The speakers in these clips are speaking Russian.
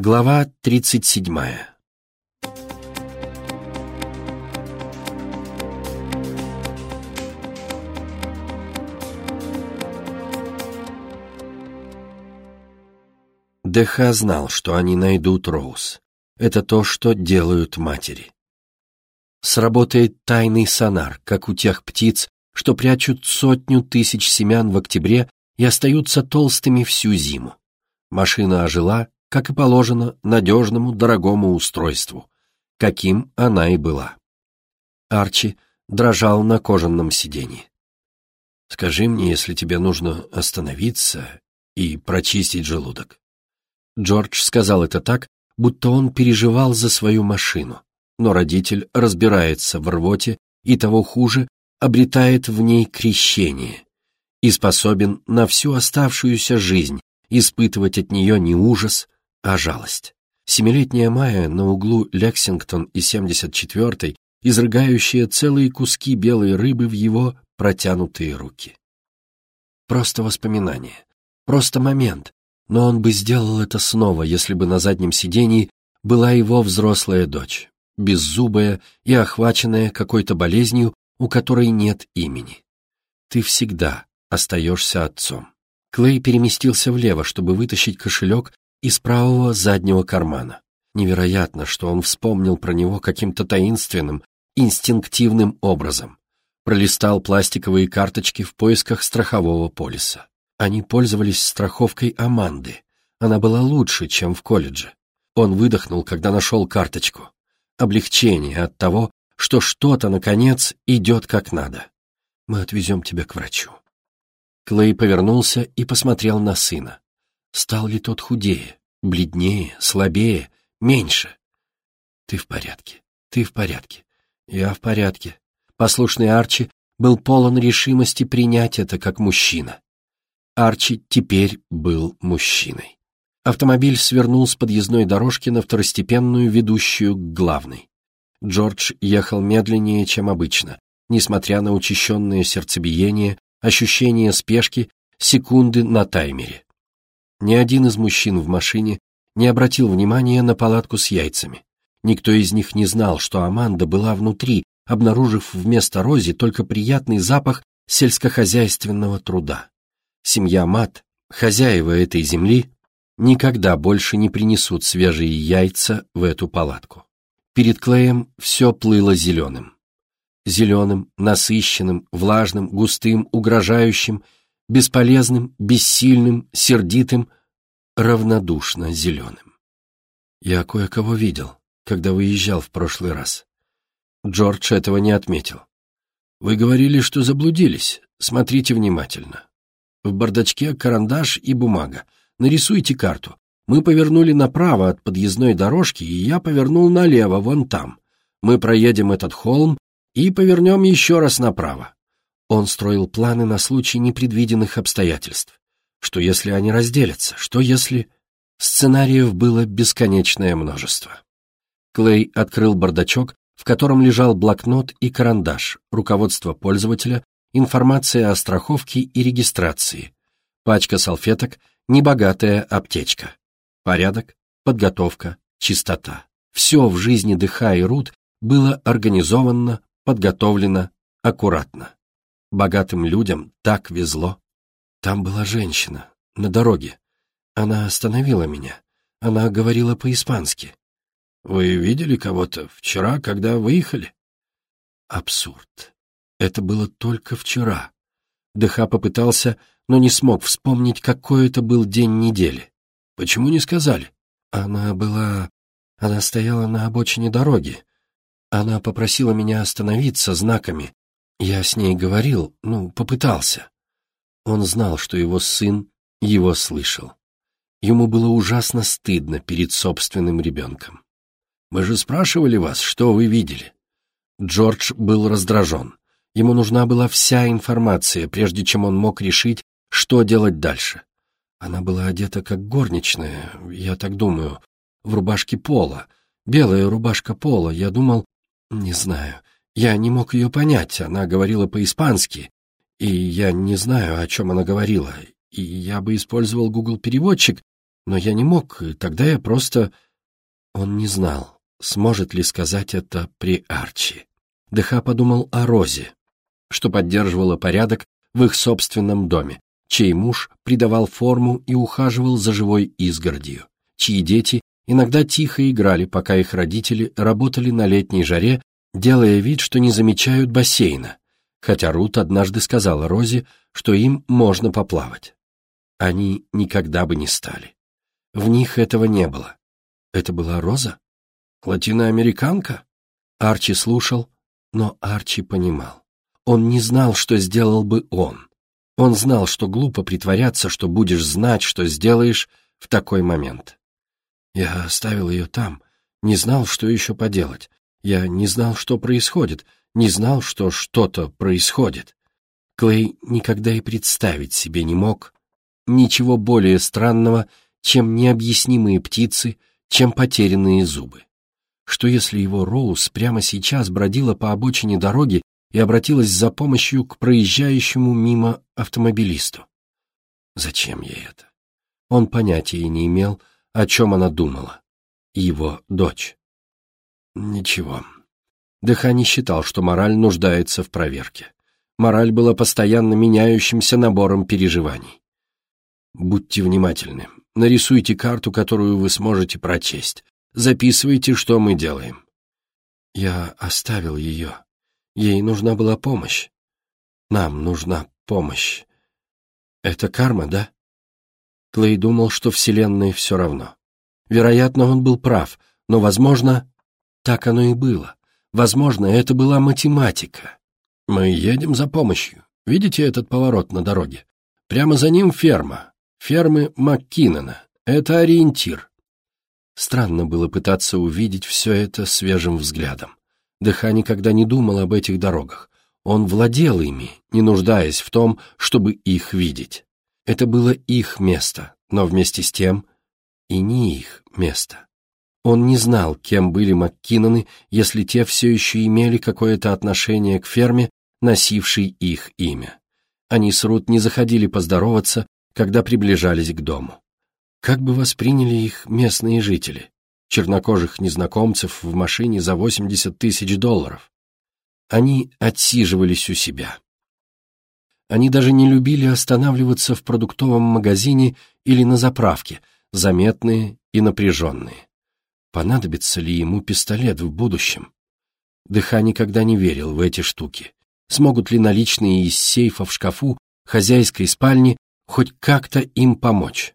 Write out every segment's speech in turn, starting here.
Глава 37 ДХ знал, что они найдут Роуз. Это то, что делают матери. Сработает тайный сонар, как у тех птиц, что прячут сотню тысяч семян в октябре и остаются толстыми всю зиму. Машина ожила, как и положено, надежному, дорогому устройству, каким она и была. Арчи дрожал на кожаном сиденье. «Скажи мне, если тебе нужно остановиться и прочистить желудок». Джордж сказал это так, будто он переживал за свою машину, но родитель разбирается в рвоте и того хуже, обретает в ней крещение и способен на всю оставшуюся жизнь испытывать от нее не ужас, а жалость. Семилетняя Майя на углу Лексингтон и 74-й, изрыгающая целые куски белой рыбы в его протянутые руки. Просто воспоминание, просто момент, но он бы сделал это снова, если бы на заднем сидении была его взрослая дочь, беззубая и охваченная какой-то болезнью, у которой нет имени. Ты всегда остаешься отцом. Клей переместился влево, чтобы вытащить кошелек из правого заднего кармана. Невероятно, что он вспомнил про него каким-то таинственным, инстинктивным образом. Пролистал пластиковые карточки в поисках страхового полиса. Они пользовались страховкой Аманды. Она была лучше, чем в колледже. Он выдохнул, когда нашел карточку. Облегчение от того, что что-то, наконец, идет как надо. Мы отвезем тебя к врачу. Клей повернулся и посмотрел на сына. Стал ли тот худее, бледнее, слабее, меньше? Ты в порядке, ты в порядке, я в порядке. Послушный Арчи был полон решимости принять это как мужчина. Арчи теперь был мужчиной. Автомобиль свернул с подъездной дорожки на второстепенную, ведущую к главной. Джордж ехал медленнее, чем обычно, несмотря на учащенное сердцебиение ощущение спешки, секунды на таймере. Ни один из мужчин в машине не обратил внимания на палатку с яйцами. Никто из них не знал, что Аманда была внутри, обнаружив вместо Рози только приятный запах сельскохозяйственного труда. Семья Мат, хозяева этой земли, никогда больше не принесут свежие яйца в эту палатку. Перед Клеем все плыло зеленым зеленым, насыщенным, влажным, густым, угрожающим, бесполезным, бессильным, сердитым, равнодушно зеленым. Я кое-кого видел, когда выезжал в прошлый раз. Джордж этого не отметил. Вы говорили, что заблудились. Смотрите внимательно. В бардачке карандаш и бумага. Нарисуйте карту. Мы повернули направо от подъездной дорожки, и я повернул налево, вон там. Мы проедем этот холм, и повернем еще раз направо. Он строил планы на случай непредвиденных обстоятельств. Что если они разделятся? Что если... Сценариев было бесконечное множество. Клей открыл бардачок, в котором лежал блокнот и карандаш, руководство пользователя, информация о страховке и регистрации, пачка салфеток, небогатая аптечка. Порядок, подготовка, чистота. Все в жизни Дыха и Рут было организовано, подготовлено, аккуратно. Богатым людям так везло. Там была женщина, на дороге. Она остановила меня. Она говорила по-испански. «Вы видели кого-то вчера, когда выехали?» Абсурд. Это было только вчера. Дыха попытался, но не смог вспомнить, какой это был день недели. Почему не сказали? Она была... Она стояла на обочине дороги. Она попросила меня остановиться знаками. Я с ней говорил, ну, попытался. Он знал, что его сын его слышал. Ему было ужасно стыдно перед собственным ребенком. «Мы же спрашивали вас, что вы видели?» Джордж был раздражен. Ему нужна была вся информация, прежде чем он мог решить, что делать дальше. Она была одета как горничная, я так думаю, в рубашке пола. Белая рубашка пола. Я думал, «Не знаю. Я не мог ее понять. Она говорила по-испански, и я не знаю, о чем она говорила. И я бы использовал Google-переводчик, Но я не мог, и тогда я просто... Он не знал, сможет ли сказать это при Арчи. Деха подумал о Розе, что поддерживала порядок в их собственном доме, чей муж придавал форму и ухаживал за живой изгородью, чьи дети иногда тихо играли, пока их родители работали на летней жаре, делая вид, что не замечают бассейна, хотя Рут однажды сказала Розе, что им можно поплавать. Они никогда бы не стали. В них этого не было. Это была Роза? Латиноамериканка? Арчи слушал, но Арчи понимал. Он не знал, что сделал бы он. Он знал, что глупо притворяться, что будешь знать, что сделаешь в такой момент. Я оставил ее там, не знал, что еще поделать. Я не знал, что происходит, не знал, что что-то происходит. Клей никогда и представить себе не мог ничего более странного, чем необъяснимые птицы, чем потерянные зубы. Что если его Роуз прямо сейчас бродила по обочине дороги и обратилась за помощью к проезжающему мимо автомобилисту? Зачем ей это? Он понятия не имел, о чем она думала. Его дочь. Ничего. Деха не считал, что мораль нуждается в проверке. Мораль была постоянно меняющимся набором переживаний. Будьте внимательны. Нарисуйте карту, которую вы сможете прочесть. Записывайте, что мы делаем. Я оставил ее. Ей нужна была помощь. Нам нужна помощь. Это карма, да? Клей думал, что Вселенной все равно. Вероятно, он был прав, но, возможно, так оно и было. Возможно, это была математика. Мы едем за помощью. Видите этот поворот на дороге? Прямо за ним ферма. Фермы МакКиннона. Это ориентир. Странно было пытаться увидеть все это свежим взглядом. Дыха никогда не думал об этих дорогах. Он владел ими, не нуждаясь в том, чтобы их видеть. Это было их место, но вместе с тем и не их место. Он не знал, кем были МакКинноны, если те все еще имели какое-то отношение к ферме, носившей их имя. Они с Рут не заходили поздороваться, когда приближались к дому. Как бы восприняли их местные жители, чернокожих незнакомцев в машине за 80 тысяч долларов? Они отсиживались у себя. Они даже не любили останавливаться в продуктовом магазине или на заправке, заметные и напряженные. Понадобится ли ему пистолет в будущем? Дыха никогда не верил в эти штуки. Смогут ли наличные из сейфа в шкафу хозяйской спальни хоть как-то им помочь.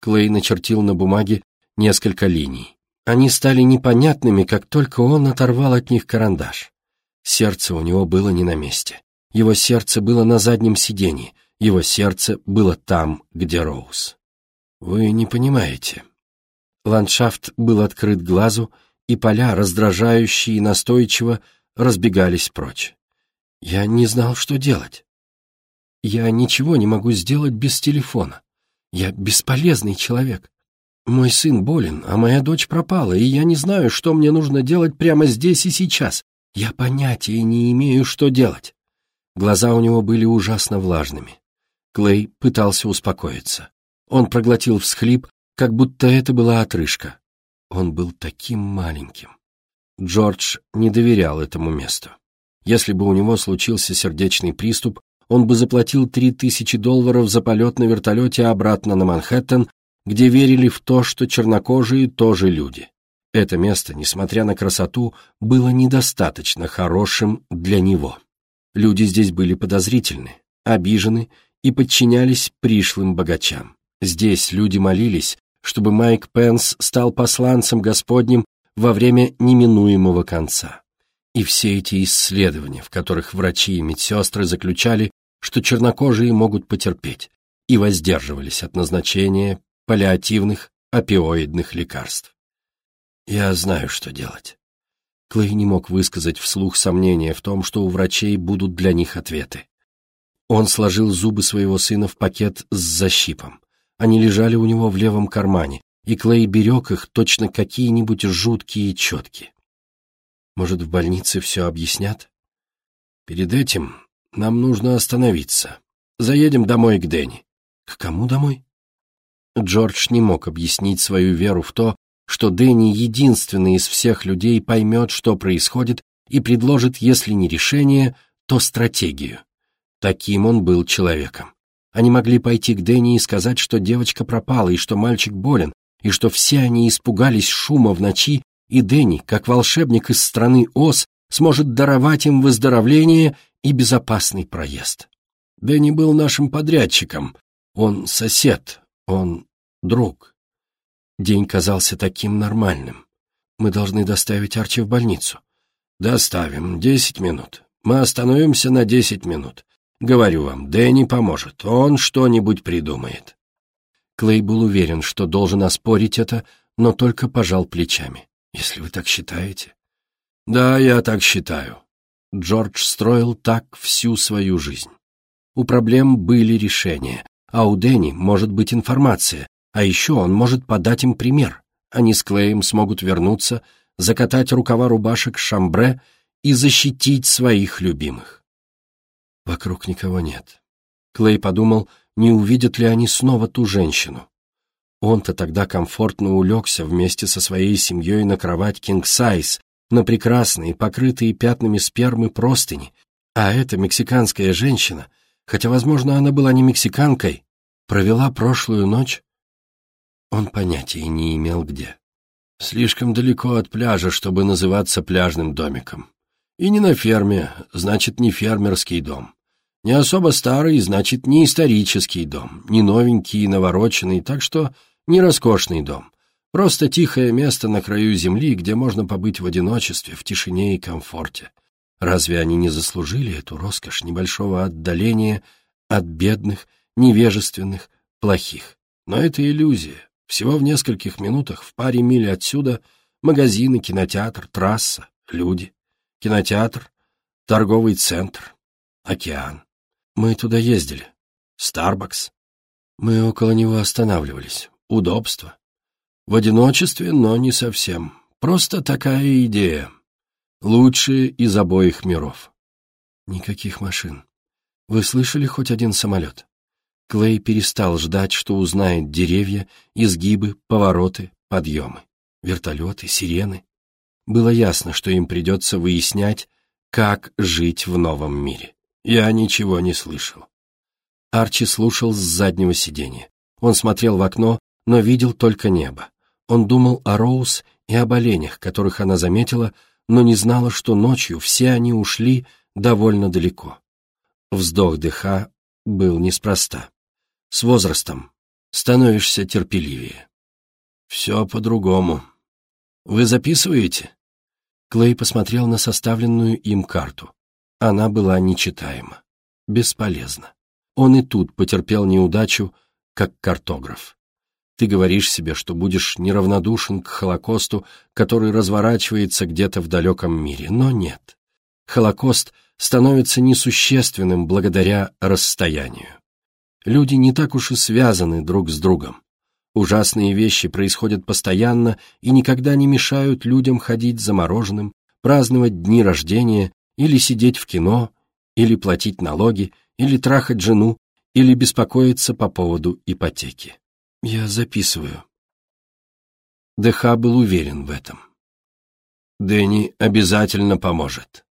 Клей начертил на бумаге несколько линий. Они стали непонятными, как только он оторвал от них карандаш. Сердце у него было не на месте. Его сердце было на заднем сиденье, его сердце было там, где Роуз. Вы не понимаете. Ландшафт был открыт глазу, и поля, раздражающие и настойчиво, разбегались прочь. Я не знал, что делать. Я ничего не могу сделать без телефона. Я бесполезный человек. Мой сын болен, а моя дочь пропала, и я не знаю, что мне нужно делать прямо здесь и сейчас. Я понятия не имею, что делать. Глаза у него были ужасно влажными. Клей пытался успокоиться. Он проглотил всхлип, как будто это была отрыжка. Он был таким маленьким. Джордж не доверял этому месту. Если бы у него случился сердечный приступ, он бы заплатил три тысячи долларов за полет на вертолете обратно на Манхэттен, где верили в то, что чернокожие тоже люди. Это место, несмотря на красоту, было недостаточно хорошим для него. Люди здесь были подозрительны, обижены и подчинялись пришлым богачам. Здесь люди молились, чтобы Майк Пенс стал посланцем Господним во время неминуемого конца. И все эти исследования, в которых врачи и медсестры заключали, что чернокожие могут потерпеть, и воздерживались от назначения паллиативных опиоидных лекарств. Я знаю, что делать. Клей не мог высказать вслух сомнения в том, что у врачей будут для них ответы. Он сложил зубы своего сына в пакет с защипом. Они лежали у него в левом кармане, и Клей берег их точно какие-нибудь жуткие четки. Может, в больнице все объяснят? Перед этим нам нужно остановиться. Заедем домой к Дэнни. К кому домой? Джордж не мог объяснить свою веру в то, что Дэнни единственный из всех людей поймет, что происходит, и предложит, если не решение, то стратегию. Таким он был человеком. Они могли пойти к Дэнни и сказать, что девочка пропала, и что мальчик болен, и что все они испугались шума в ночи, и Дэнни, как волшебник из страны Оз, сможет даровать им выздоровление и безопасный проезд. Дэнни был нашим подрядчиком. Он сосед, он друг. День казался таким нормальным. Мы должны доставить Арчи в больницу. Доставим. Десять минут. Мы остановимся на десять минут. Говорю вам, Дэнни поможет. Он что-нибудь придумает. Клей был уверен, что должен оспорить это, но только пожал плечами. Если вы так считаете. Да, я так считаю. Джордж строил так всю свою жизнь. У проблем были решения, а у Дэнни может быть информация, а еще он может подать им пример. Они с Клеем смогут вернуться, закатать рукава рубашек шамбре и защитить своих любимых. Вокруг никого нет. Клей подумал, не увидят ли они снова ту женщину. Он-то тогда комфортно улегся вместе со своей семьей на кровать кинг-сайз, на прекрасные, покрытые пятнами спермы простыни, а эта мексиканская женщина хотя, возможно, она была не мексиканкой, провела прошлую ночь, он понятия не имел где. Слишком далеко от пляжа, чтобы называться пляжным домиком. И не на ферме, значит, не фермерский дом. Не особо старый, значит, не исторический дом, не новенький и навороченный, так что не роскошный дом. Просто тихое место на краю земли, где можно побыть в одиночестве, в тишине и комфорте. Разве они не заслужили эту роскошь небольшого отдаления от бедных, невежественных, плохих? Но это иллюзия. Всего в нескольких минутах, в паре миль отсюда, магазины, кинотеатр, трасса, люди. Кинотеатр, торговый центр, океан. Мы туда ездили. Старбакс. Мы около него останавливались. Удобство. В одиночестве, но не совсем. Просто такая идея. Лучшие из обоих миров. Никаких машин. Вы слышали хоть один самолет? Клей перестал ждать, что узнает деревья, изгибы, повороты, подъемы, вертолеты, сирены. Было ясно, что им придется выяснять, как жить в новом мире. Я ничего не слышал. Арчи слушал с заднего сиденья. Он смотрел в окно, но видел только небо. Он думал о Роуз и об оленях, которых она заметила, но не знала, что ночью все они ушли довольно далеко. Вздох дыха был неспроста. С возрастом становишься терпеливее. Все по-другому. Вы записываете? Клей посмотрел на составленную им карту. Она была нечитаема. Бесполезна. Он и тут потерпел неудачу, как картограф. Ты говоришь себе, что будешь неравнодушен к Холокосту, который разворачивается где-то в далеком мире, но нет. Холокост становится несущественным благодаря расстоянию. Люди не так уж и связаны друг с другом. Ужасные вещи происходят постоянно и никогда не мешают людям ходить за мороженым, праздновать дни рождения или сидеть в кино, или платить налоги, или трахать жену, или беспокоиться по поводу ипотеки. Я записываю. ДХ был уверен в этом. Дэнни обязательно поможет.